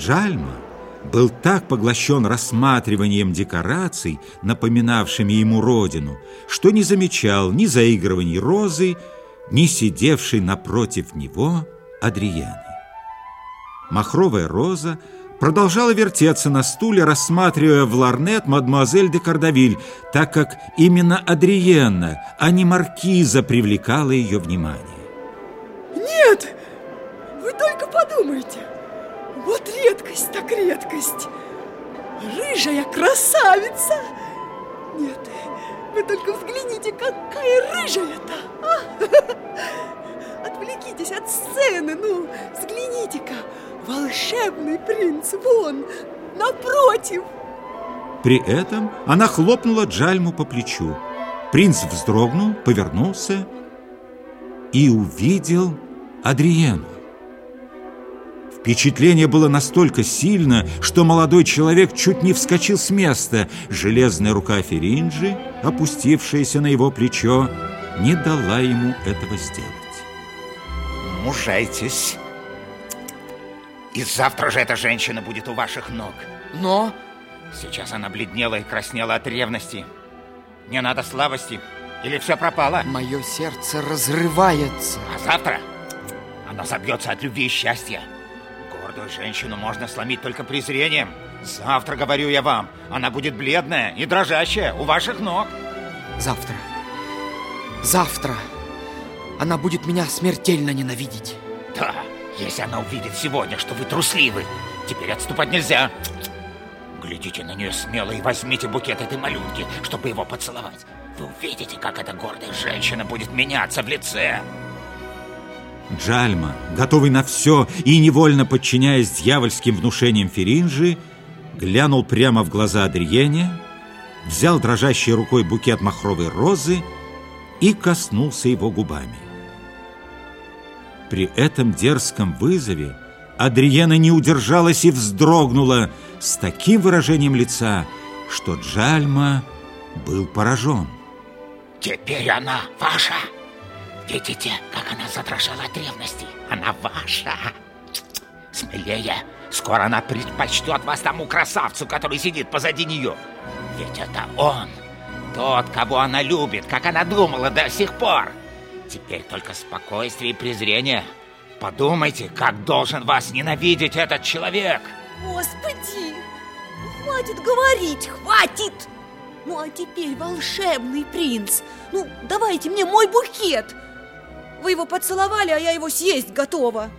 Джальма был так поглощен рассматриванием декораций, напоминавшими ему родину, что не замечал ни заигрываний розы, ни сидевшей напротив него Адриены. Махровая роза продолжала вертеться на стуле, рассматривая в ларнет мадемуазель де Кардавиль, так как именно Адриена, а не маркиза привлекала ее внимание. Нет, вы только подумайте, вот редкость так редкость. Рыжая красавица. Нет, вы только взгляните, какая рыжая-то. А? Отвлекитесь от сцены, ну, взгляните-ка. Волшебный принц, вон, напротив. При этом она хлопнула Джальму по плечу. Принц вздрогнул, повернулся и увидел Адриену. Впечатление было настолько сильно, что молодой человек чуть не вскочил с места. Железная рука Феринджи, опустившаяся на его плечо, не дала ему этого сделать. Мужайтесь. И завтра же эта женщина будет у ваших ног. Но... Сейчас она бледнела и краснела от ревности. Не надо слабости, или все пропало? Мое сердце разрывается. А завтра оно забьется от любви и счастья. Гордую женщину можно сломить только презрением. Завтра, говорю я вам, она будет бледная и дрожащая у ваших ног. Завтра. Завтра. Она будет меня смертельно ненавидеть. Да, если она увидит сегодня, что вы трусливы, теперь отступать нельзя. Глядите на нее смело и возьмите букет этой малютки, чтобы его поцеловать. Вы увидите, как эта гордая женщина будет меняться в лице. Джальма, готовый на все и невольно подчиняясь дьявольским внушениям Феринжи, глянул прямо в глаза Адриене, взял дрожащей рукой букет махровой розы и коснулся его губами. При этом дерзком вызове Адриена не удержалась и вздрогнула с таким выражением лица, что Джальма был поражен. Теперь она ваша. Видите, как она задрожала от ревности? Она ваша. Смелее. Скоро она предпочтет вас тому красавцу, который сидит позади нее. Ведь это он. Тот, кого она любит, как она думала до сих пор. Теперь только спокойствие и презрение. Подумайте, как должен вас ненавидеть этот человек. Господи, хватит говорить, хватит! Ну а теперь волшебный принц. Ну, давайте мне мой букет. Вы его поцеловали, а я его съесть готова.